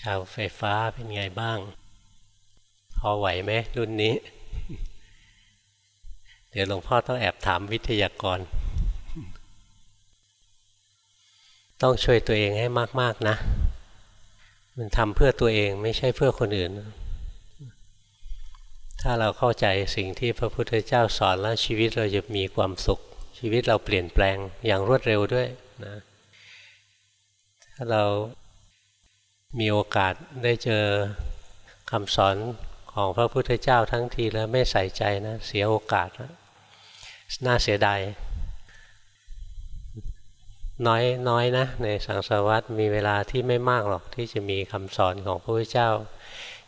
ชาวไฟฟ้าเป็นไงบ้าง พอไหวไหมรุ่นนี้ เดี๋ยวหลวงพ่อต้องแอบถามวิทยากร ต้องช่วยตัวเองให้มาก ๆ นะ มันทำเพื่อตัวเองไม่ใช่เพื่อคนอื่น ถ้าเราเข้าใจสิ่งที่พระพุทธเจ้าสอนแล้วชีวิตเราจะมีความสุข ชีวิตเราเปลี่ยนแปลงอย่างรวดเร็วด้วยนะถ้าเรา มีโอกาสได้เจอคำสอนของพระพุทธเจ้าทั้งทีแล้วไม่ใส่ใจนะเสียโอกาสแล้วน่าเสียดายน้อยน้อยนะ ในสังสารวัตรมีเวลาที่ไม่มากหรอกที่จะมีคำสอนของพระพุทธเจ้า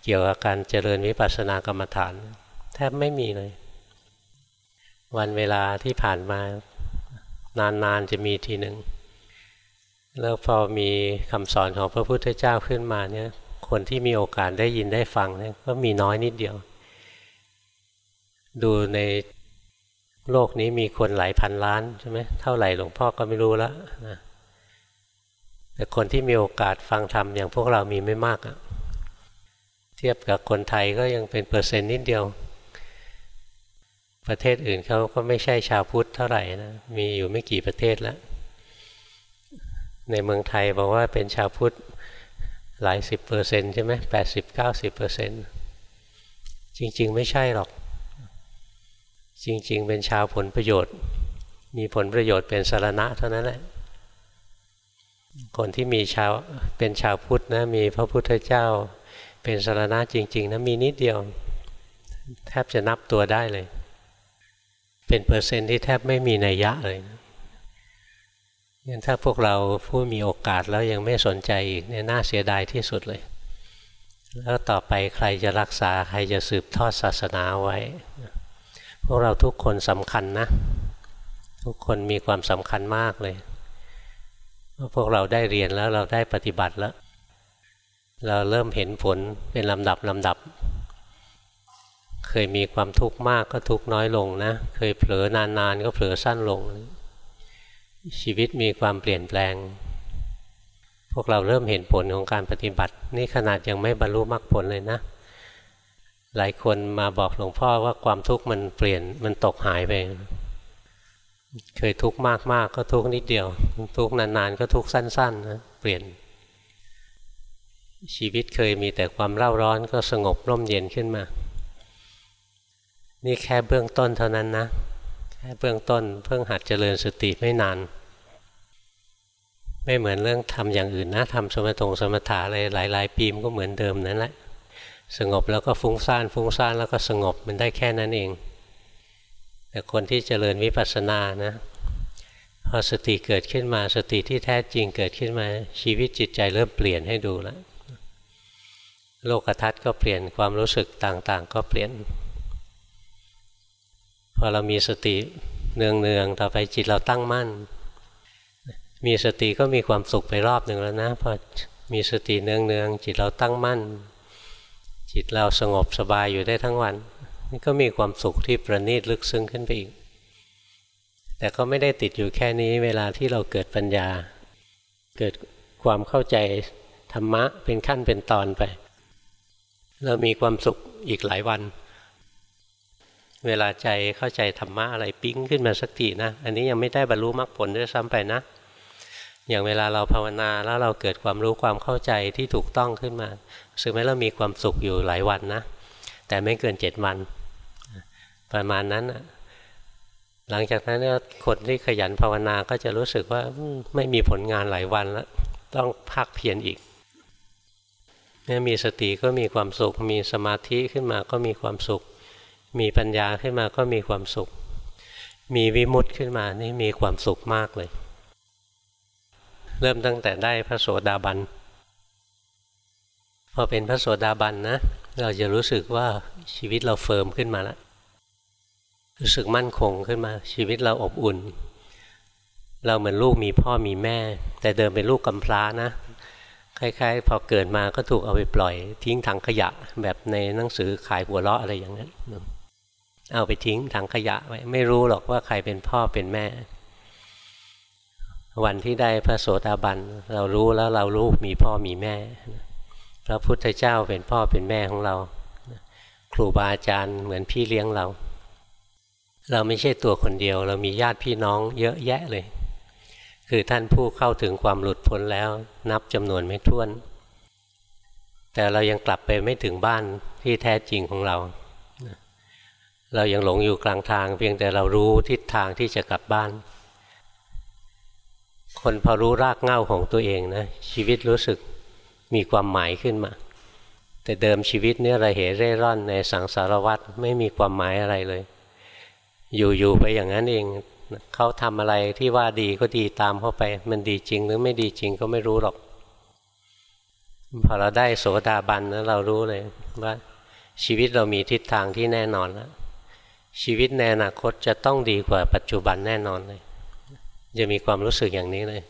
เกี่ยวกับการเจริญวิปัสสนากรรมฐาน แทบไม่มีเลย วันเวลาที่ผ่านมานานๆจะมีทีหนึ่ง แล้วพอมีคำสอนของพระพุทธเจ้าขึ้นมาเนี่ยคนที่มีโอกาสได้ยินได้ฟังเนี่ยก็มีน้อยนิดเดียว ดูในโลกนี้มีคนหลายพันล้านใช่ไหมเท่าไหร่หลวงพ่อก็ไม่รู้แล้วนะแต่คนที่มีโอกาสฟังธรรมอย่างพวกเรามีไม่มากอะเทียบกับคนไทยก็ยังเป็นเปอร์เซ็นต์นิดเดียว ประเทศอื่นเขาก็ไม่ใช่ชาวพุทธเท่าไหร่นะมีอยู่ไม่กี่ประเทศแล้ว ในเมืองไทยบอกว่าเป็นชาวพุทธหลายสิบเปอร์เซ็นต์ใช่ไหมแปดสิบเก้าสิบเปอร์เซ็นต์จริง ๆ ไม่ใช่หรอก จริง ๆ เป็นชาวผลประโยชน์ มีผลประโยชน์เป็นสารณะเท่านั้นแหละ คนที่มีชาวเป็นชาวพุทธนะมีพระพุทธเจ้า เป็นสารณะจริง ๆนะมีนิดเดียว แทบจะนับตัวได้เลย เป็นเปอร์เซ็นต์ที่แทบไม่มีนัยยะเลยนะ งั้นถ้าพวกเราผู้มีโอกาสแล้วยังไม่สนใจอีกเนี่ยน่าเสียดายที่สุดเลย แล้วต่อไปใครจะรักษาใครจะสืบทอดศาสนาไว้ พวกเราทุกคนสำคัญนะ ทุกคนมีความสำคัญมากเลยพวกเราได้เรียนแล้วเราได้ปฏิบัติแล้ว เราเริ่มเห็นผลเป็นลำดับลำดับ เคยมีความทุกข์มากก็ทุกข์น้อยลงนะ เคยเผลอนานๆก็เผลอสั้นลง ชีวิตมีความเปลี่ยนแปลง พวกเราเริ่มเห็นผลของการปฏิบัติ นี่ขนาดยังไม่บรรลุมรรคผลเลยนะ หลายคนมาบอกหลวงพ่อว่าความทุกข์มันเปลี่ยนมันตกหายไป เคยทุกข์มากๆก็ทุกข์นิดเดียว ทุกข์นานๆก็ทุกข์สั้นๆนะเปลี่ยน ชีวิตเคยมีแต่ความเล่าร้อนก็สงบร่มเย็นขึ้นมา นี่แค่เบื้องต้นเท่านั้นนะ เบื้องต้นเพิ่งหัดเจริญสติไม่นาน ไม่เหมือนเรื่องทำอย่างอื่นนะทำสมถงสมถะอะไรหลาย ๆ ปีมก็เหมือนเดิมนั่นแหละสงบแล้วก็ฟุ้งซ่านฟุ้งซ่านแล้วก็สงบมันได้แค่นั้นเอง แต่คนที่เจริญวิปัสสนานะพอสติเกิดขึ้นมาสติที่แท้จริงเกิดขึ้นมา ชีวิตจิตใจเริ่มเปลี่ยนให้ดูแล้วโลกทัศน์ก็เปลี่ยนความรู้สึกต่างๆ ก็เปลี่ยน พอเรามีสติเนืองๆต่อไปจิตเราตั้งมั่น มีสติก็มีความสุขไปรอบหนึ่งแล้วนะพอมีสติเนืองๆจิตเราตั้งมั่น จิตเราสงบสบายอยู่ได้ทั้งวันนี่ก็มีความสุขที่ประณีตลึกซึ้งขึ้นไปอีก แต่ก็ไม่ได้ติดอยู่แค่นี้เวลาที่เราเกิดปัญญา เกิดความเข้าใจธรรมะเป็นขั้นเป็นตอนไป เรามีความสุขอีกหลายวัน เวลาใจเข้าใจธรรมะอะไรปิ้งขึ้นมาสักทีนะ อันนี้ยังไม่ได้บรรลุมรรคผลด้วยซ้ำไปนะ อย่างเวลาเราภาวนาแล้วเราเกิดความรู้ความเข้าใจที่ถูกต้องขึ้นมาซึ่งแม้เรามีความสุขอยู่หลายวันนะ แต่ไม่เกินเจ็ดวัน ประมาณนั้นหลังจากนั้นคนที่ขยันภาวนาก็จะรู้สึกว่าไม่มีผลงานหลายวันแล้ว ต้องพักเพียรอีกเนี่ยมีสติก็มีความสุข มีสมาธิขึ้นมาก็มีความสุข มีปัญญาขึ้นมาก็มีความสุข มีวิมุตต์ขึ้นมานี่มีความสุขมากเลย เริ่มตั้งแต่ได้พระโสดาบันพอเป็นพระโสดาบันนะ เราจะรู้สึกว่าชีวิตเราเฟิร์มขึ้นมาแล้วรู้สึกมั่นคงขึ้นมา ชีวิตเราอบอุ่น เราเหมือนลูกมีพ่อมีแม่ แต่เดิมเป็นลูกกำพร้านะคล้ายๆ พอเกิดมาก็ถูกเอาไปปล่อยทิ้งถังขยะ แบบในหนังสือขายหัวเราะอะไรอย่างนั้น เอาไปทิ้งถังขยะไว้ไม่รู้หรอกว่าใครเป็นพ่อเป็นแม่ วันที่ได้พระโสดาบันเรารู้แล้วเรารู้มีพ่อมีแม่ พระพุทธเจ้าเป็นพ่อเป็นแม่ของเรา ครูบาอาจารย์เหมือนพี่เลี้ยงเรา เราไม่ใช่ตัวคนเดียว เรามีญาติพี่น้องเยอะแยะเลย คือท่านผู้เข้าถึงความหลุดพ้นแล้วนับจำนวนไม่ถ้วน แต่เรายังกลับไปไม่ถึงบ้านที่แท้จริงของเรา เรายังหลงอยู่กลางทาง เพียงแต่เรารู้ทิศทางที่จะกลับบ้าน คนพอรู้รากเหง้าของตัวเองนะชีวิตรู้สึกมีความหมายขึ้นมา แต่เดิมชีวิตเนี่ยระเหเร่ร่อนในสังสารวัฏไม่มีความหมายอะไรเลย อยู่ๆไปอย่างนั้นเองเขาทำอะไรที่ว่าดีก็ดีตามเข้าไป มันดีจริงหรือไม่ดีจริงก็ไม่รู้หรอกพอเราได้โสดาบันแล้วเรารู้เลยว่าชีวิตเรามีทิศทางที่แน่นอนแล้ว ชีวิตในอนาคตจะต้องดีกว่าปัจจุบันแน่นอนเลย จะมีความรู้สึกอย่างนี้เลย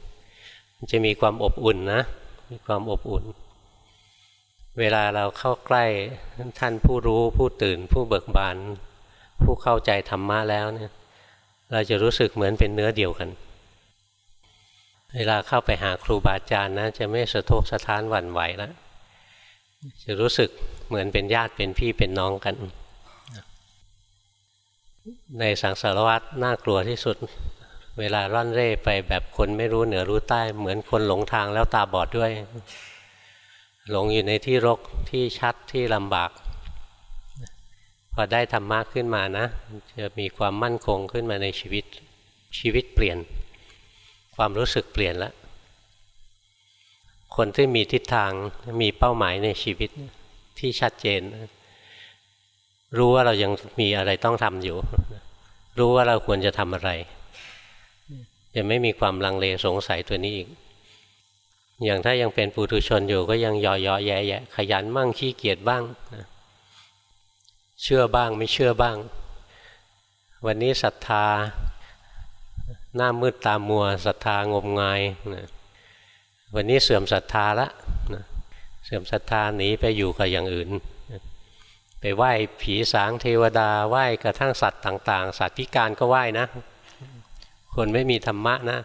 จะมีความอบอุ่นนะ มีความอบอุ่น เวลาเราเข้าใกล้ท่านผู้รู้ผู้ตื่น ผู้เบิกบาน ผู้เข้าใจธรรมะแล้วเนี่ย เราจะรู้สึกเหมือนเป็นเนื้อเดียวกัน เวลาเข้าไปหาครูบาอาจารย์นะ จะไม่สะทกสะท้านหวั่นไหวแล้วจะรู้สึกเหมือนเป็นญาติเป็นพี่เป็นน้องกัน ในสังสารวัตรน่ากลัวที่สุด เวลาร่อนเร่ไปแบบคนไม่รู้เหนือรู้ใต้ เหมือนคนหลงทางแล้วตาบอดด้วย หลงอยู่ในที่รกที่ชัดที่ลำบาก พอได้ธรรมะขึ้นมานะ จะมีความมั่นคงขึ้นมาในชีวิตชีวิตเปลี่ยน ความรู้สึกเปลี่ยนแล้วคนที่มีทิศทางมีเป้าหมายในชีวิตที่ชัดเจน รู้ว่าเรายังมีอะไรต้องทำอยู่ รู้ว่าเราควรจะทำอะไรจะไม่มีความลังเลสงสัยตัวนี้อีก อย่างถ้ายังเป็นปุถุชนอยู่ก็ยังย่อยๆแย่ๆขยันบ้างขี้เกียจบ้างนะเชื่อบ้างไม่เชื่อบ้าง วันนี้ศรัทธา หน้ามืดตามัวศรัทธางมงายนะวันนี้เสื่อมศรัทธาละนะเสื่อมศรัทธาหนีไปอยู่กับอย่างอื่น ไปไหว้ผีสางเทวดาไหว้กระทั่งสัตว์ต่าง ๆ สัตว์พิการก็ไหว้นะ คนไม่มีธรรมะนะ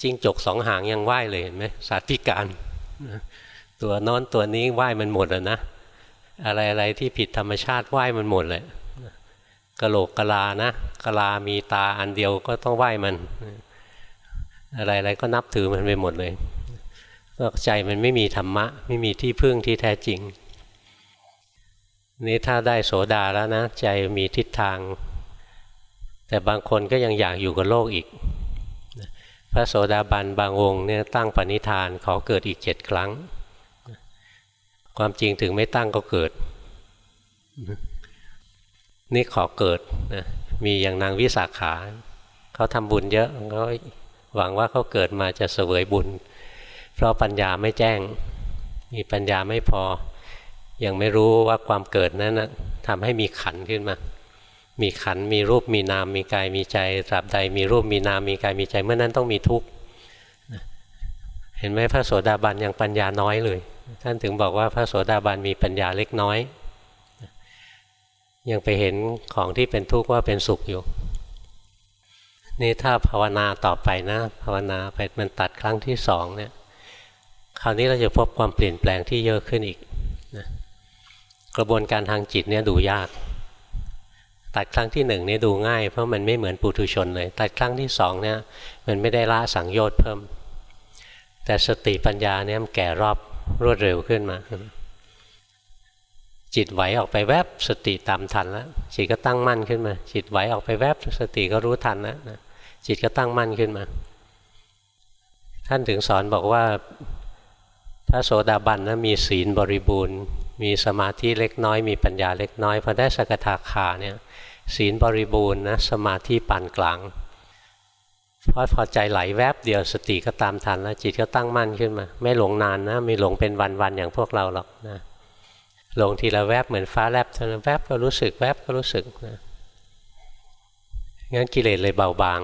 จิ้งจกสองหางยังไหว้เลยเห็นไหมสัตว์พิการตัวนอนตัวนี้ไหว้มันหมดแล้วนะอะไรอะไรที่ผิดธรรมชาติไหว้มันหมดเลยกะโหลกกะลานะกะลามีตาอันเดียวก็ต้องไหว้มัน อะไรอะไรก็นับถือมันไปหมดเลยก็ใจมันไม่มีธรรมะ ไม่มีที่พึ่งที่แท้จริง นี่ถ้าได้โสดาแล้วนะ ใจมีทิศทาง แต่บางคนก็ยังอยากอยู่กับโลกอีก พระโสดาบันบางองค์เนี่ยตั้งปณิธานขอเกิดอีกเจ็ดครั้ง ความจริงถึงไม่ตั้งก็เกิด นี่ขอเกิดนะมีอย่างนางวิสาขาเขาทำบุญเยอะเขาหวังว่าเขาเกิดมาจะเสวยบุญ เพราะปัญญาไม่แจ้ง มีปัญญาไม่พอ ยังไม่รู้ว่าความเกิดนั้นนะทำให้มีขันขึ้นมา มีขันมีรูปมีนามมีกายมีใจตราบใดมีรูปมีนามมีกายมีใจเมื่อนั้นต้องมีทุกข์เห็นไหมพระโสดาบันยังปัญญาน้อยเลย ท่านถึงบอกว่าพระโสดาบันมีปัญญาเล็กน้อย ยังไปเห็นของที่เป็นทุกข์ว่าเป็นสุขอยู่ นี่ถ้าภาวนาต่อไปนะ ภาวนาไปมันตัดครั้งที่สองเนี่ย คราวนี้เราจะพบความเปลี่ยนแปลงที่เยอะขึ้นอีก กระบวนการทางจิตเนี่ยดูยาก ตัดครั้งที่หนึ่งนี่ดูง่าย เพราะมันไม่เหมือนปุถุชนเลย ตัดครั้งที่สองเนี่ยมันไม่ได้ละสังโยชน์เพิ่ม แต่สติปัญญาเนี่ยมันแก่รอบรวดเร็วขึ้นมา จิตไหวออกไปแวบสติตามทันแล้วจิตก็ตั้งมั่นขึ้นมา จิตไหวออกไปแวบสติก็รู้ทันแล้วจิตก็ตั้งมั่นขึ้นมา ท่านถึงสอนบอกว่าพระโสดาบันนะมีศีลบริบูรณ์ มีสมาธิเล็กน้อย มีปัญญาเล็กน้อยพอได้สกทาคาเนี่ยศีลบริบูรณ์นะสมาธิปานกลางพอพอใจไหลแวบเดียวสติก็ตามทันแล้วจิตก็ตั้งมั่นขึ้นมา ไม่หลงนานนะไม่หลงเป็นวันๆอย่างพวกเราหรอกนะหลงทีละแวบเหมือนฟ้าแลบเท่านั้นแวบก็รู้สึกแวบก็รู้สึกนะงั้นกิเลสเลยเบาบาง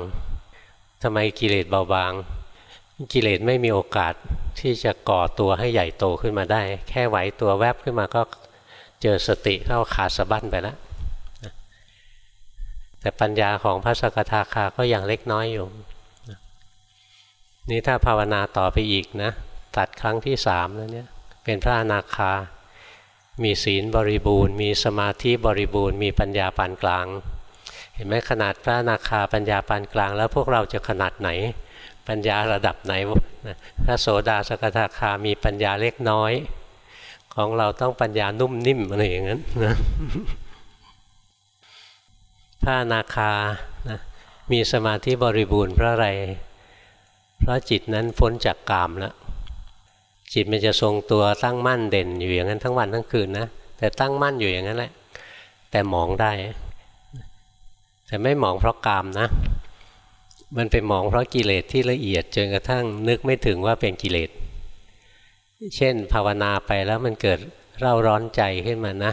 ทำไมกิเลสเบาบาง กิเลสไม่มีโอกาสที่จะก่อตัวให้ใหญ่โตขึ้นมาได้ แค่ไหวตัวแวบขึ้นมาก็เจอสติเข้าขาดสะบั้นไปแล้วแต่ปัญญาของพระสกทาคาก็ยังเล็กน้อยอยู่นี่ถ้าภาวนาต่อไปอีกนะ ตัดครั้งที่สามแล้วเนี่ยเป็นพระอนาคา มีศีลบริบูรณ์ มีสมาธิบริบูรณ์ มีปัญญาปานกลาง เห็นไหมขนาดพระอนาคาปัญญาปานกลาง แล้วพวกเราจะขนาดไหน ปัญญาระดับไหนพระโสดาสกทาคามีปัญญาเล็กน้อย ของเราต้องปัญญานุ่มนิ่มอะไรอย่างนั้นนะพระนาคานะมีสมาธิบริบูรณ์เพราะอะไร เพราะจิตนั้นพ้นจากกามแล้วจิตมันจะทรงตัวตั้งมั่นเด่นอยู่อย่างนั้นทั้งวันทั้งคืนนะแต่ตั้งมั่นอยู่อย่างนั้นแหละ แต่มองได้ แต่ไม่มองเพราะกามนะ มันไปมองเพราะกิเลสที่ละเอียดจนกระทั่งนึกไม่ถึงว่าเป็นกิเลส เช่น ภาวนาไปแล้วมันเกิดเร่าร้อนใจขึ้นมานะ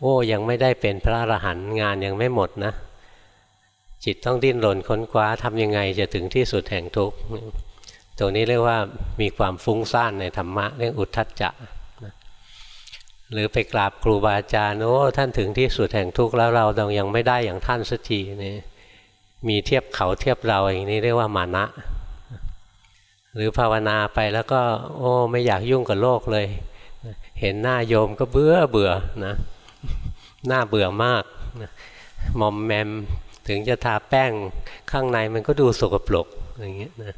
โอ้ยังไม่ได้เป็นพระอรหันต์งานยังไม่หมดนะ จิตต้องดิ้นรนค้นคว้าทำยังไงจะถึงที่สุดแห่งทุกข์ตรงนี้เรียกว่ามีความฟุ้งซ่านในธรรมะเรื่องอุทธัจจะหรือไปกราบครูบาอาจารย์โอ้ท่านถึงที่สุดแห่งทุกข์แล้วเราดองยังไม่ได้อย่างท่านสักทีนี่ มีเทียบเขาเทียบเราอย่างนี้เรียกว่ามานะ หรือภาวนาไปแล้วก็ โอ้ไม่อยากยุ่งกับโลกเลย เห็นหน้าโยมก็เบื่อเบื่อนะหน่าเบื่อมากมอมแมมถึงจะทาแป้งข้างในมันก็ดูสกปรกอย่างเงี้ยนะ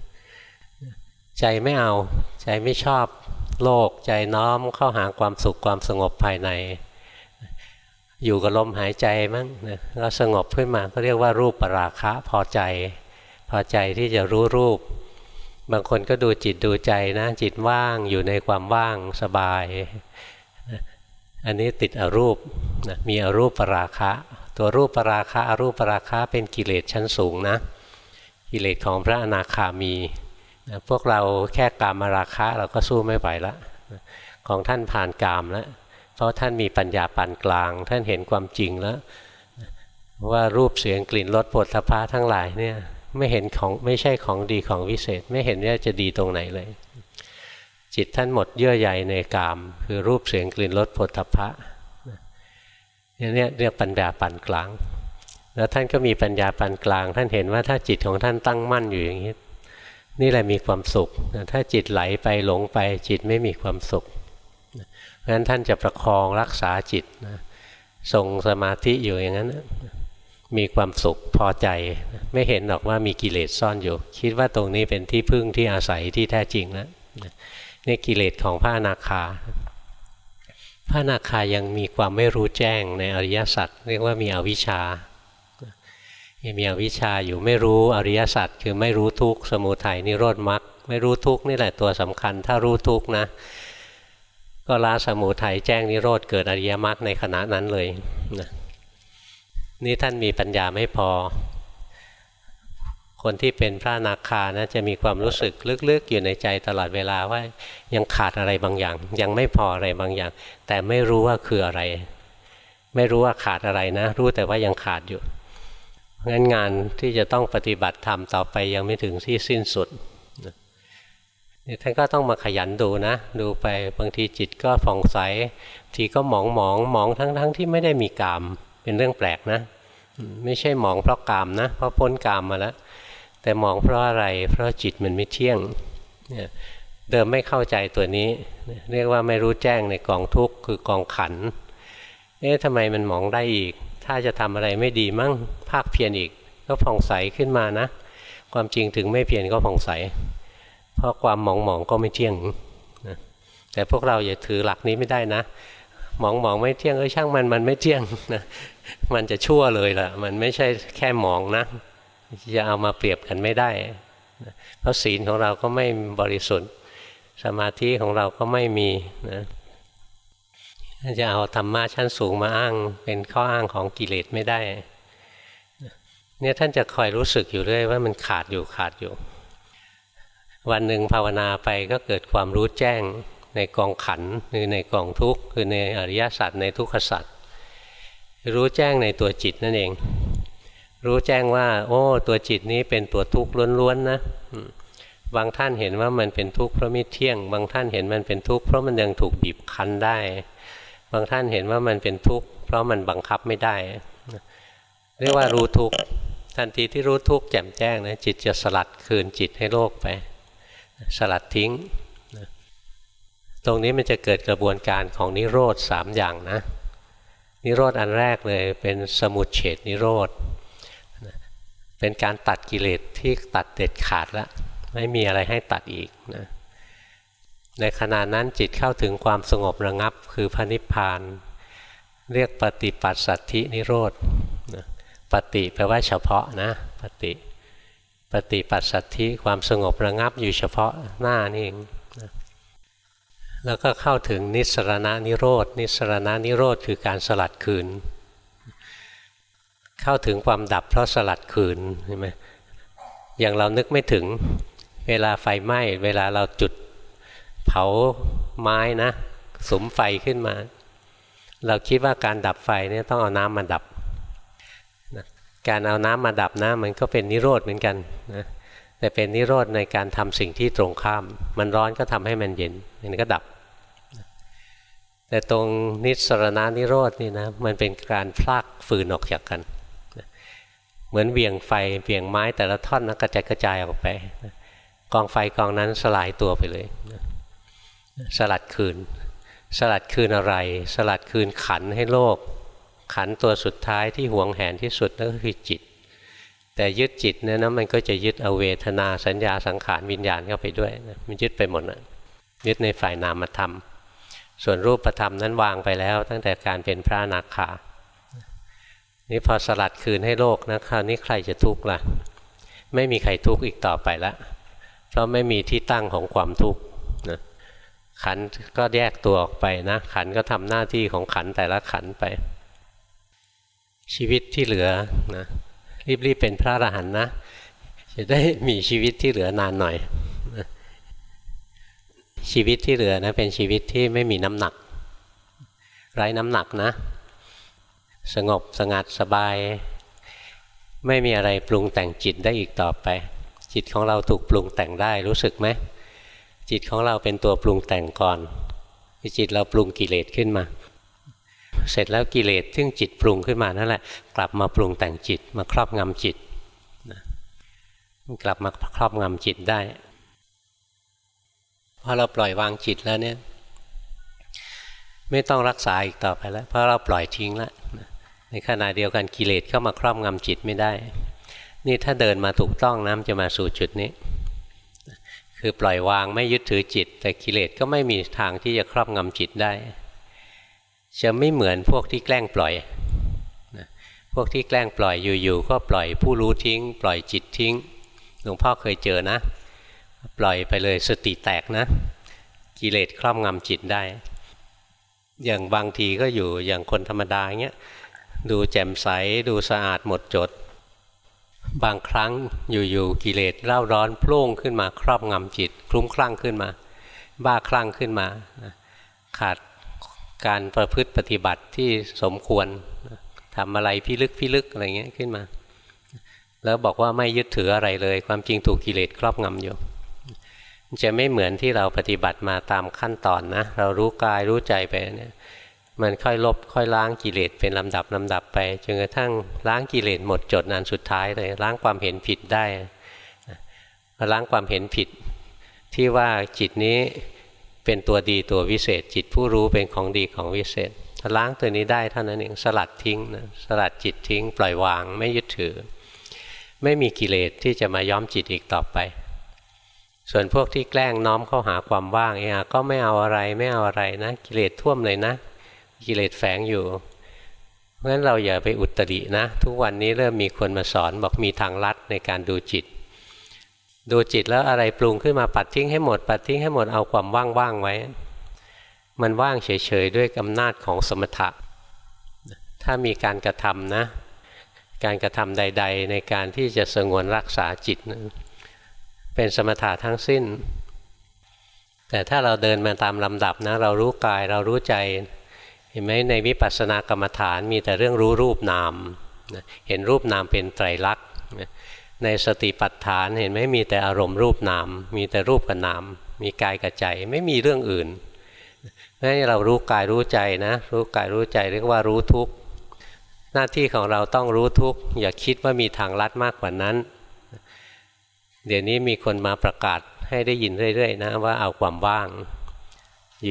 ใจไม่เอาใจไม่ชอบโลกใจน้อมเข้าหาความสุขความสงบภายใน อยู่กับลมหายใจมั้งนะก็สงบขึ้นมาก็เรียกว่ารูปปราคะพอใจ พอใจที่จะรู้รูป บางคนก็ดูจิตดูใจนะ จิตว่างอยู่ในความว่างสบาย อันนี้ติดอรูปนะมีอรูปปราคะ ตัวรูปปราคะอรูปปราคะเป็นกิเลสชั้นสูงนะ กิเลสของพระอนาคามีนะพวกเราแค่กามราคะเราก็สู้ไม่ไหวละนะของท่านผ่านกามแล้ว เพราะท่านมีปัญญาปานกลาง ท่านเห็นความจริงแล้ว ว่ารูปเสียงกลิ่นรสผลทพะทั้งหลายเนี่ยไม่เห็นของไม่ใช่ของดีของวิเศษ ไม่เห็นว่าจะดีตรงไหนเลย จิตท่านหมดเยื่อใยในกาม คือรูปเสียงกลิ่นรสผลทพะนี่ยเรียกปัญญาปานกลาง แล้วท่านก็มีปัญญาปานกลาง ท่านเห็นว่าถ้าจิตของท่านตั้งมั่นอยู่อย่างนี้นี่แหละมีความสุข ถ้าจิตไหลไปหลงไปจิตไม่มีความสุข เพราะฉะนั้นท่านจะประคองรักษาจิตนะทรงสมาธิอยู่อย่างนั้นมีความสุขพอใจ ไม่เห็นหรอกว่ามีกิเลสซ่อนอยู่ คิดว่าตรงนี้เป็นที่พึ่งที่อาศัยที่แท้จริงแล้วนี่กิเลสของพระอนาคา พระอนาคายังมีความไม่รู้แจ้งในอริยสัจเรียกว่ามีอวิชชายังมีอวิชชาอยู่ไม่รู้อริยสัจคือไม่รู้ทุกข์สมุทัยนิโรธมรรคไม่รู้ทุกข์นี่แหละตัวสำคัญ ถ้ารู้ทุกข์นะ ก็ละสมุทัยแจ้งนิโรธเกิดอริยมรรคในขณะนั้นเลยนะนี่ท่านมีปัญญาไม่พอ คนที่เป็นพระนาคานะจะมีความรู้สึกลึกๆ อยู่ในใจตลอดเวลาว่ายังขาดอะไรบางอย่าง ยังไม่พออะไรบางอย่าง แต่ไม่รู้ว่าคืออะไร ไม่รู้ว่าขาดอะไรนะ รู้แต่ว่ายังขาดอยู่งั้นงานที่จะต้องปฏิบัติธรรมต่อไปยังไม่ถึงที่สิ้นสุด ท่านก็ต้องมาขยันดูนะ ดูไปบางทีจิตก็ผ่องใสทีก็หมองหมองหมองทั้งๆทที่ไม่ได้มีกาม เป็นเรื่องแปลกนะ ไม่ใช่หมองเพราะกามนะ เพราะพ้นกามมาแล้ว แต่มองเพราะอะไร เพราะจิตมันไม่เที่ยงเนี่ยเดิมไม่เข้าใจตัวนี้ เรียกว่าไม่รู้แจ้งในกองทุกข์คือกองขันเอ๊ะทำไมมันมองได้อีก ถ้าจะทำอะไรไม่ดีมั่งภาคเพียรอีก ก็ผ่องใสขึ้นมานะ ความจริงถึงไม่เพียรก็ผ่องใส เพราะความหมองหมองก็ไม่เที่ยงนะแต่พวกเราอย่าถือหลักนี้ไม่ได้นะ หมองหมองไม่เที่ยงเออช่างมันมันไม่เที่ยงนะมันจะชั่วเลยล่ะ มันไม่ใช่แค่หมองนะจะเอามาเปรียบกันไม่ได้เพราะศีลของเราก็ไม่บริสุทธิ์ สมาธิของเราก็ไม่มีนะจะเอาธรรมะชั้นสูงมาอ้างเป็นข้ออ้างของกิเลสไม่ได้เนี่ยท่านจะคอยรู้สึกอยู่เรื่อยว่ามันขาดอยู่ขาดอยู่ วันหนึ่งภาวนาไปก็เกิดความรู้แจ้งในกองขันหรือในกองทุกข์คือในอริยสัจในทุกขสัจรู้แจ้งในตัวจิตนั่นเอง รู้แจ้งว่า โอ้ ตัวจิตนี้เป็นตัวทุกข์ล้วนๆนะบางท่านเห็นว่ามันเป็นทุกข์เพราะไม่เที่ยง บางท่านเห็นมันเป็นทุกข์เพราะมันยังถูกบีบคั้นได้ บางท่านเห็นว่ามันเป็นทุกข์เพราะมันบังคับไม่ได้ เรียกว่ารู้ทุกข์ทันทีที่รู้ทุกข์แจ่มแจ้งนะจิตจะสลัดคืนจิตให้โลกไป สลัดทิ้ง ตรงนี้มันจะเกิดกระบวนการของนิโรธสามอย่างนะ นิโรธอันแรกเลยเป็นสมุดเฉดนิโรธ เป็นการตัดกิเลสที่ตัดเด็ดขาดแล้ว ไม่มีอะไรให้ตัดอีกนะในขณะนั้นจิตเข้าถึงความสงบระงับคือพระนิพพาน เรียกปฏิปัสสัทธินิโรธปฏิแปลว่าเฉพาะนะปฏิ ปฏิปัสสัทธิความสงบระงับอยู่เฉพาะหน้านี่เองแล้วก็เข้าถึงนิสรณนิโรธนิสรณนิโรธคือการสลัดคืน เข้าถึงความดับเพราะสลัดคืนใช่ไหมอย่างเรานึกไม่ถึงเวลาไฟไหม้เวลาเราจุดเผาไม้นะสมไฟขึ้นมา เราคิดว่าการดับไฟเนี่ยต้องเอาน้ำมาดับ การเอาน้ำมาดับนะมันก็เป็นนิโรธเหมือนกันนะแต่เป็นนิโรธในการทำสิ่งที่ตรงข้าม มันร้อนก็ทำให้มันเย็นมันก็ดับ แต่ตรงนิสรณานิโรธนี่นะมันเป็นการพลากฟืนออกจากกันเหมือนเวี่ยงไฟเวี่ยงไม้แต่ละท่อนนะกระจายกระจายออกไปกองไฟกองนั้นสลายตัวไปเลยสลัดคืน สลัดคืนอะไร สลัดคืนขันให้โลก ขันตัวสุดท้ายที่หวงแหนที่สุดนั่นก็คือจิต แต่ยึดจิตเนี่ยนะมันก็จะยึดเอาเวทนาสัญญาสังขารวิญญาณเข้าไปด้วยนะมันยึดไปหมดนะยึดในฝ่ายนามธรรมส่วนรูปธรรมนั้นวางไปแล้ว ตั้งแต่การเป็นพระนาคา นี่พอสลัดคืนให้โลกนะคราวนี้ใครจะทุกข์ล่ะ ไม่มีใครทุกข์อีกต่อไปล้วเพราะไม่มีที่ตั้งของความทุกข์นะขันก็แยกตัวออกไปนะ ขันก็ทำหน้าที่ของขันแต่ละขันไป ชีวิตที่เหลือนะรีบๆเป็นพระอรหันต์นะ จะได้มีชีวิตที่เหลือนานหน่อย ชีวิตที่เหลือนะเป็นชีวิตที่ไม่มีน้ำหนัก ไร้น้ำหนักนะ สงบสงัดสบาย ไม่มีอะไรปรุงแต่งจิตได้อีกต่อไป จิตของเราถูกปรุงแต่งได้รู้สึกไหม จิตของเราเป็นตัวปรุงแต่งก่อนจิตเราปรุงกิเลสขึ้นมา เสร็จแล้วกิเลสซึ่งจิตปรุงขึ้นมานั่นแหละกลับมาปรุงแต่งจิตมาครอบงำจิตกลับมาครอบงำจิตได้พอเราปล่อยวางจิตแล้วเนี่ย ไม่ต้องรักษาอีกต่อไปแล้ว เพราะเราปล่อยทิ้งแล้วในขณะเดียวกันกิเลสเข้ามาครอบงำจิตไม่ได้ นี่ถ้าเดินมาถูกต้องน้ำจะมาสู่จุดนี้ คือปล่อยวางไม่ยึดถือจิต แต่กิเลสก็ไม่มีทางที่จะครอบงำจิตได้ จะไม่เหมือนพวกที่แกล้งปล่อยพวกที่แกล้งปล่อยอยู่ๆก็ปล่อยผู้รู้ทิ้ง ปล่อยจิตทิ้งหลวงพ่อเคยเจอนะ ปล่อยไปเลยสติแตกนะ กิเลสครอบงำจิตได้ อย่างบางทีก็อยู่อย่างคนธรรมดาเงี้ยดูแจ่มใสดูสะอาดหมดจด บางครั้งอยู่ๆกิเลสเล่าร้อนโพล่งขึ้นมาครอบงำจิต คลุ้มคลั่งขึ้นมา บ้าคลั่งขึ้นมา ขาด การประพฤติปฏิบัติที่สมควรทำอะไรพิลึกพิลึกอะไรเงี้ยขึ้นมา แล้วบอกว่าไม่ยึดถืออะไรเลย ความจริงถูกกิเลสครอบงำอยู่จะไม่เหมือนที่เราปฏิบัติมาตามขั้นตอนนะ เรารู้กายรู้ใจไปเนี่ยมันค่อยลบค่อยล้างกิเลสเป็นลำดับลำดับไปจนกระทั่งล้างกิเลสหมดจดนานสุดท้ายเลยล้างความเห็นผิดได้ล้างความเห็นผิด ที่ว่าจิตนี้ เป็นตัวดีตัววิเศษ จิตผู้รู้เป็นของดีของวิเศษถ้าล้างตัวนี้ได้เท่านั้นเองสลัดทิ้งนะสลัดจิตทิ้ง ปล่อยวางไม่ยึดถือ ไม่มีกิเลสที่จะมาย้อมจิตอีกต่อไป ส่วนพวกที่แกล้งน้อมเข้าหาความว่างเองก็ไม่เอาอะไรไม่เอาอะไรนะกิเลสท่วมเลยนะ กิเลสแฝงอยู่เพราะฉะนั้นเราอย่าไปอุตรินะ ทุกวันนี้เริ่มมีคนมาสอนบอกมีทางลัดในการดูจิต ดูจิตแล้วอะไรปรุงขึ้นมาปัดทิ้งให้หมด ปัดทิ้งให้หมดเอาความว่างๆไว้ มันว่างเฉยๆด้วยอำนาจของสมถะ ถ้ามีการกระทำนะ การกระทำใด ๆ ในการที่จะสงวนรักษาจิตนะเป็นสมถะทั้งสิ้น แต่ถ้าเราเดินมาตามลำดับนะเรารู้กายเรารู้ใจเห็นไหมในวิปัสสนากรรมฐานมีแต่เรื่องรู้รูปนาม เห็นรูปนามเป็นไตรลักษณ ในสติปัฏฐานเห็นไหมมีแต่อารมณ์รูปนาม มีแต่รูปกับนาม มีกายกับใจไม่มีเรื่องอื่นนั่นเรารู้กายรู้ใจนะ รู้กายรู้ใจเรียกว่ารู้ทุกหน้าที่ของเราต้องรู้ทุกอย่าคิดว่ามีทางลัดมากกว่านั้น เดี๋ยวนี้มีคนมาประกาศให้ได้ยินเรื่อยๆนะว่าเอาความว่าง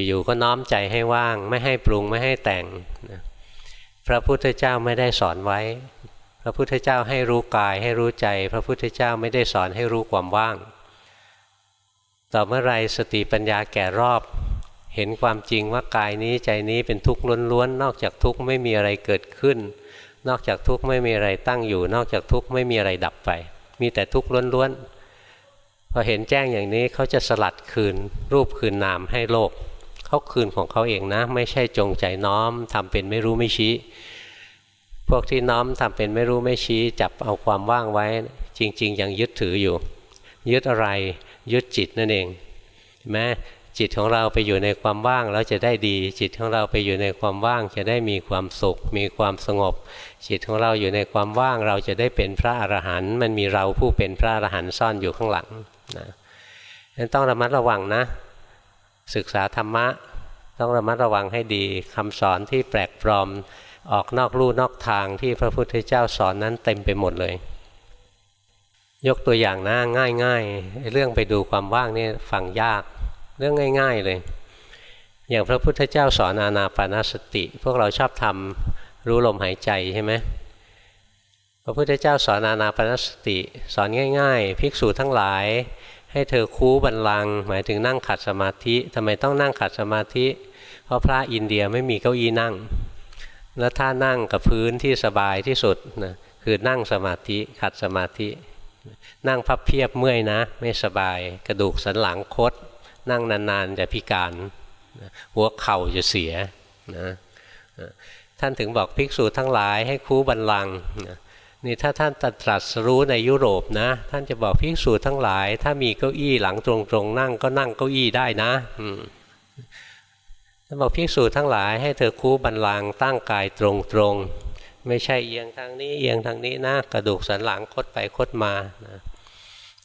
อยู่ๆก็น้อมใจให้ว่าง ไม่ให้ปรุงไม่ให้แต่ง พระพุทธเจ้าไม่ได้สอนไว้ ระพุทธเจ้าให้รู้กายให้รู้ใจ พระพุทธเจ้าไม่ได้สอนให้รู้ความว่าง ต่อเมื่อไรสติปัญญาแก่รอบ เห็นความจริงว่ากายนี้ใจนี้เป็นทุกข์ล้วนๆนอกจากทุกข์ไม่มีอะไรเกิดขึ้น นอกจากทุกข์ไม่มีอะไรตั้งอยู่ นอกจากทุกข์ไม่มีอะไรดับไป มีแต่ทุกข์ล้วนๆพอเห็นแจ้งอย่างนี้เขาจะสลัดคืน รูปคืนนามให้โลกเขาคืนของเขาเองนะ ไม่ใช่จงใจน้อมทำเป็นไม่รู้ไม่ชี้ พวกที่น้อมทำเป็นไม่รู้ไม่ชี้จับเอาความว่างไว้ จริง ๆ ยังยึดถืออยู่ ยึดอะไรยึดจิตนั่นเองแม้จิตของเราไปอยู่ในความว่างแล้วจะได้ดี จิตของเราไปอยู่ในความว่างจะได้มีความสุข มีความสงบ จิตของเราอยู่ในความว่างเราจะได้เป็นพระอรหันต์มันมีเราผู้เป็นพระอรหันต์ซ่อนอยู่ข้างหลังนะต้องระมัดระวังนะ ศึกษาธรรมะ ต้องระมัดระวังให้ดีคำสอนที่แปลกปลอม ออกนอกลู่นอกทางที่พระพุทธเจ้าสอนนั้นเต็มไปหมดเลย ยกตัวอย่างนะง่ายๆเรื่องไปดูความว่างนี่ฟังยากเรื่องง่าย ๆเลย อย่างพระพุทธเจ้าสอนอานาปานาสติ พวกเราชอบทำรู้ลมหายใจใช่ไหมพระพุทธเจ้าสอนอานาปานาสติ สอนง่าย ๆ ภิกษุทั้งหลาย ให้เธอคูบันลัง หมายถึงนั่งขัดสมาธิทำไมต้องนั่งขัดสมาธิ เพราะพระอินเดียไม่มีเก้าอี้นั่ง แล้วถ้านั่งกับพื้นที่สบายที่สุดนะคือนั่งสมาธิขัดสมาธิ นั่งพับเพียบเมื่อยนะ ไม่สบายกระดูกสันหลังคด นั่งนานๆจะพิการ หัวเข่าจะเสียนะท่านถึงบอกภิกษุทั้งหลายให้คูบันลังนะนี่ถ้าท่านตรัสรู้ในยุโรปนะ ท่านจะบอกภิกษุทั้งหลาย ถ้ามีเก้าอี้หลังตรงๆนั่งก็นั่งเก้าอี้ได้นะ บอกภิกษุทั้งหลายให้เธอคู่บันลังตั้งกายตรงๆไม่ใช่เอียงทางนี้เอียงทางนี้นะกระดูกสันหลังคดไปคดมานะ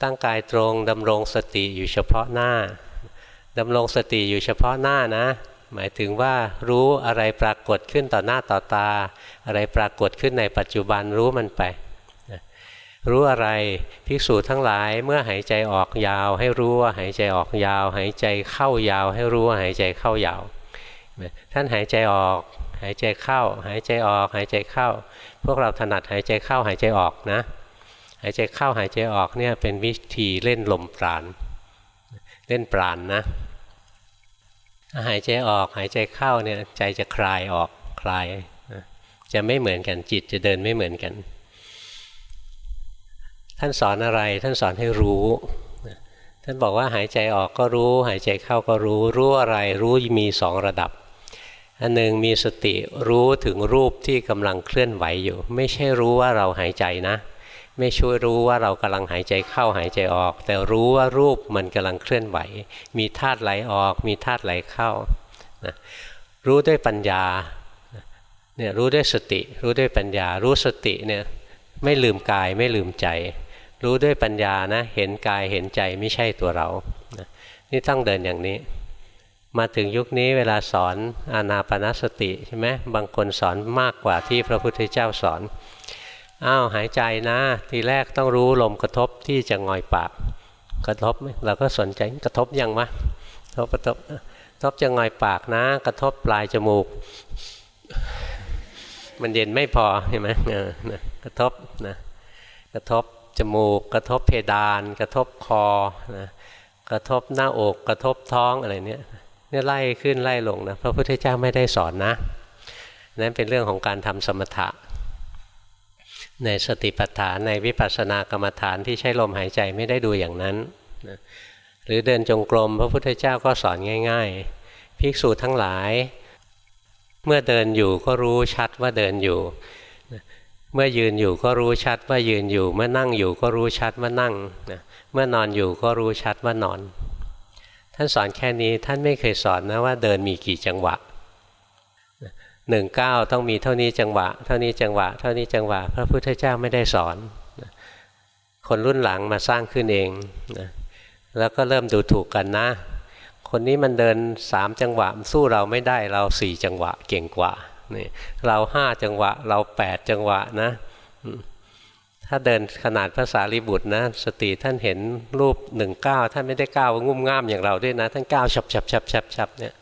ตั้งกายตรงดำรงสติอยู่เฉพาะหน้าดำรงสติอยู่เฉพาะหน้านะ หมายถึงว่ารู้อะไรปรากฏขึ้นต่อหน้าต่อตา อะไรปรากฏขึ้นในปัจจุบันรู้มันไปรู้อะไรภิกษุทั้งหลายเมื่อหายใจออกยาว ให้รู้ว่าหายใจออกยาว หายใจเข้ายาว ให้รู้ว่าหายใจเข้ายาว ท่านหายใจออก หายใจเข้า หายใจออก หายใจเข้า พวกเราถนัดหายใจเข้าหายใจออกนะ หายใจเข้าหายใจออกเนี่ยเป็นวิธีเล่นลมปราณเล่นปราณนนะหายใจออกหายใจเข้าเนี่ยใจจะคลายออกคลายจะไม่เหมือนกันจิตจะเดินไม่เหมือนกัน ท่านสอนอะไรท่านสอนให้รู้ ท่านบอกว่าหายใจออกก็รู้ หายใจเข้าก็รู้ รู้อะไรรู้มีสองระดับ อันหนึ่งมีสติรู้ถึงรูปที่กำลังเคลื่อนไหวอยู่ ไม่ใช่รู้ว่าเราหายใจนะ ไม่ช่วยรู้ว่าเรากำลังหายใจเข้าหายใจออก แต่รู้ว่ารูปมันกำลังเคลื่อนไหว มีธาตุไหลออก มีธาตุไหลเข้านะรู้ด้วยปัญญาเนี่ยรู้ด้วยสติ รู้ด้วยปัญญา รู้สติเนี่ยไม่ลืมกายไม่ลืมใจ รู้ด้วยปัญญานะ เห็นกายเห็นใจไม่ใช่ตัวเรานะนี่ต้องเดินอย่างนี้ มาถึงยุคนี้เวลาสอนอานาปนาสติใช่ไหมบางคนสอนมากกว่าที่พระพุทธเจ้าสอนอ้าวหายใจนะ ทีแรกต้องรู้ลมกระทบที่จะงอยปาก กระทบเราก็สนใจกระทบยังวะกระทบกระทบกระทบจะงอยปากนะ กระทบปลายจมูก มันเย็นไม่พอเห็นไหมกระทบนะกระทบจมูก กระทบเพดาน กระทบคอนะกระทบหน้าอก กระทบท้องอะไรเนี้ย เนี่ยไล่ขึ้นไล่ลงนะพระพุทธเจ้าไม่ได้สอนนะนั่นเป็นเรื่องของการทำสมถะ ในสติปัฏฐานในวิปัสสนากรรมฐานที่ใช้ลมหายใจไม่ได้ดูอย่างนั้นนะหรือเดินจงกรมพระพุทธเจ้าก็สอนง่าย ๆ ภิกษุทั้งหลาย เมื่อเดินอยู่ก็รู้ชัดว่าเดินอยู่ เมื่อยืนอยู่ก็รู้ชัดว่ายืนอยู่ เมื่อนั่งอยู่ก็รู้ชัดว่านั่งนะเมื่อนอนอยู่ก็รู้ชัดว่านอน ท่านสอนแค่นี้ท่านไม่เคยสอนนะว่าเดินมีกี่จังหวะหนึ่งเก้าต้องมีเท่านี้จังหวะ เท่านี้จังหวะ เท่านี้จังหวะ พระพุทธเจ้าไม่ได้สอน คนรุ่นหลังมาสร้างขึ้นเองนะแล้วก็เริ่มดูถูกกันนะ คนนี้มันเดินสามจังหวะสู้เราไม่ได้เราสี่จังหวะเก่งกว่านี่เราห้าจังหวะ เราแปดจังหวะนะ ถ้าเดินขนาดภาษาลิบุตรนะ สติท่านเห็นรูปหนึ่งเก้าท่านไม่ได้ก้าวงุ่มง่ามอย่างเราด้วยนะ ท่านก้าวฉับฉับฉับฉับฉับเนี่ย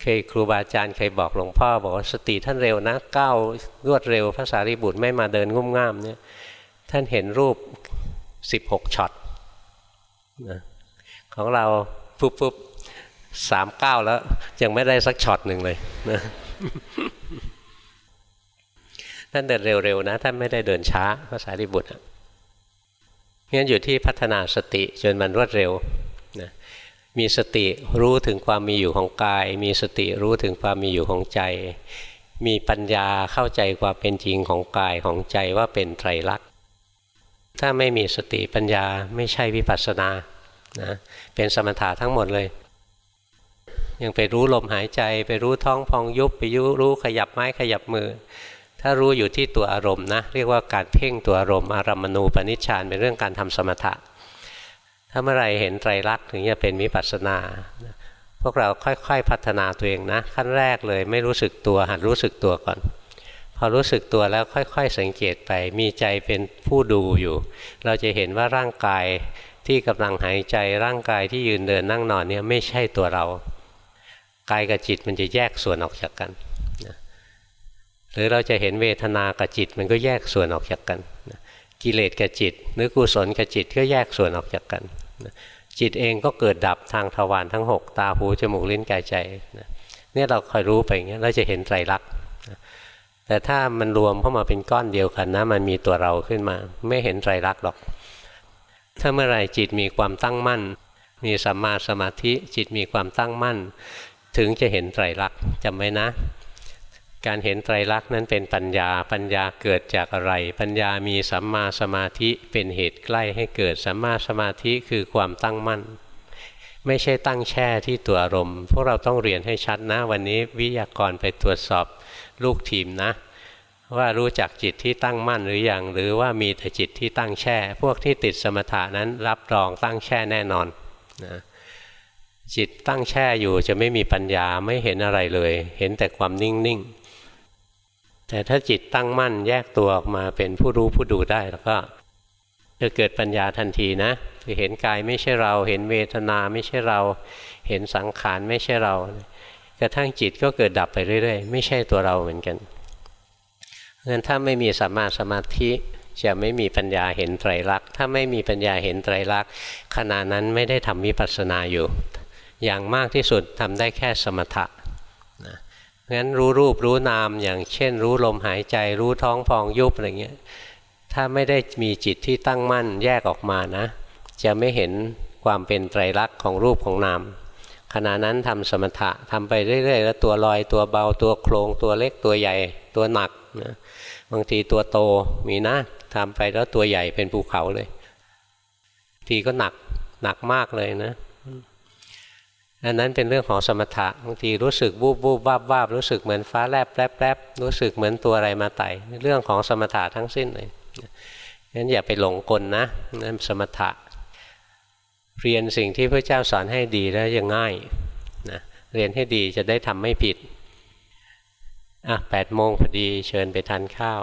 เคยครูบาอาจารย์เคยบอกหลวงพ่อบอกว่าสติท่านเร็วนะก้าวรวดเร็วพระสารีบุตรไม่มาเดินงุ่มง่ามเนี่ยท่านเห็นรูปสิบหกช็อตนะของเราปุ๊บปุ๊บสามเก้าแล้วยังไม่ได้สักช็อตหนึ่งเลยนะ ท่านเดินเร็วๆนะท่านไม่ได้เดินช้าพระสารีบุตรงั้นอยู่ที่พัฒนาสติจนมันรวดเร็วนะมีสติรู้ถึงความมีอยู่ของกาย มีสติรู้ถึงความมีอยู่ของใจ มีปัญญาเข้าใจความเป็นจริงของกายของใจว่าเป็นไตรลักษณ์ถ้าไม่มีสติปัญญาไม่ใช่วิปัสสนานะเป็นสมถะทั้งหมดเลย ยังไปรู้ลมหายใจ ไปรู้ท้องพองยุบไปยุรู้ขยับไม้ขยับมือ ถ้ารู้อยู่ที่ตัวอารมณ์นะเรียกว่าการเพ่งตัวอารมณ์อารมณูปนิชฌานเป็นเรื่องการทำสมถะ ถ้าเมื่อไรเห็นไตรลักษณ์ถึงจะเป็นวิปัสสนา พวกเราค่อยๆพัฒนาตัวเองนะขั้นแรกเลยไม่รู้สึกตัวหัดรู้สึกตัวก่อน พอรู้สึกตัวแล้วค่อยๆสังเกตไปมีใจเป็นผู้ดูอยู่ เราจะเห็นว่าร่างกายที่กำลังหายใจร่างกายที่ยืนเดินนั่งนอนเนี่ยไม่ใช่ตัวเรากายกับจิตมันจะแยกส่วนออกจากกัน หรือเราจะเห็นเวทนากับจิตมันก็แยกส่วนออกจากกันกิเลสกับจิตหรือกุศลกับจิตก็แยกส่วนออกจากกัน จิตเองก็เกิดดับทางทวารทั้ง 6 ตาหูจมูกลิ้นกายใจเนี่ยเราคอยรู้ไปอย่างเงี้ยเราจะเห็นไตรลักษณ์แต่ถ้ามันรวมเข้ามาเป็นก้อนเดียวกันนะมันมีตัวเราขึ้นมา ไม่เห็นไตรลักษณ์หรอก ถ้าเมื่อไรจิตมีความตั้งมั่น มีสัมมาสมาธิจิตมีความตั้งมั่น ถึงจะเห็นไตรลักษณ์จำไว้นะ การเห็นไตรลักษณ์นั้นเป็นปัญญา ปัญญาเกิดจากอะไร ปัญญามีสัมมาสมาธิเป็นเหตุใกล้ให้เกิดสัมมาสมาธิคือความตั้งมั่น ไม่ใช่ตั้งแช่ที่ตัวอารมณ์ พวกเราต้องเรียนให้ชัดนะ วันนี้วิทยากรไปตรวจสอบลูกทีมนะ ว่ารู้จักจิตที่ตั้งมั่นหรืออยังหรือว่ามีแต่จิตที่ตั้งแช่ พวกที่ติดสมถะนั้นรับรองตั้งแช่แน่นอนนะจิตตั้งแช่อยู่จะไม่มีปัญญาไม่เห็นอะไรเลย เห็นแต่ความนิ่งๆ แต่ถ้าจิตตั้งมั่นแยกตัวออกมาเป็นผู้รู้ผู้ดูได้แล้วก็จะเกิดปัญญาทันทีนะคือเห็นกายไม่ใช่เรา เห็นเวทนาไม่ใช่เรา เห็นสังขารไม่ใช่เรา กระทั่งจิตก็เกิดดับไปเรื่อย ๆ ไม่ใช่ตัวเราเหมือนกันงั้นถ้าไม่มีสัมมาสมาธิจะไม่มีปัญญาเห็นไตรลักษณ์ถ้าไม่มีปัญญาเห็นไตรลักษณ์ขณะนั้นไม่ได้ทำวิปัสสนาอยู่ อย่างมากที่สุดทำได้แค่สมถะ งั้นรู้รูปรู้นามอย่างเช่น รู้ลมหายใจรู้ท้องพองยุบอะไรเงี้ยถ้าไม่ได้มีจิตที่ตั้งมั่นแยกออกมานะ จะไม่เห็นความเป็นไตรลักษณ์ของรูปของนามขณะนั้นทำสมถะทำไปเรื่อยๆ แล้วตัวลอยตัวเบาตัวโครงตัวเล็กตัวใหญ่ตัวหนักนะบางทีตัวโตมีนะทำไปแล้วตัวใหญ่เป็นภูเขาเลย ทีก็หนักหนักมากเลยนะ อันนั้นเป็นเรื่องของสมถะบางทีรู้สึกวูบวูบวาบวาบรู้สึกเหมือนฟ้าแลบแลบแลบรู้สึกเหมือนตัวอะไรมาไต่เรื่องของสมถะทั้งสิ้นเลยงั้นอย่าไปหลงกลนะนั่นสมถะ เรียนสิ่งที่พระเจ้าสอนให้ดีแล้วจะง่ายนะเรียนให้ดีจะได้ทำไม่ผิดอะแปดโมงพอดีเชิญไปทานข้าว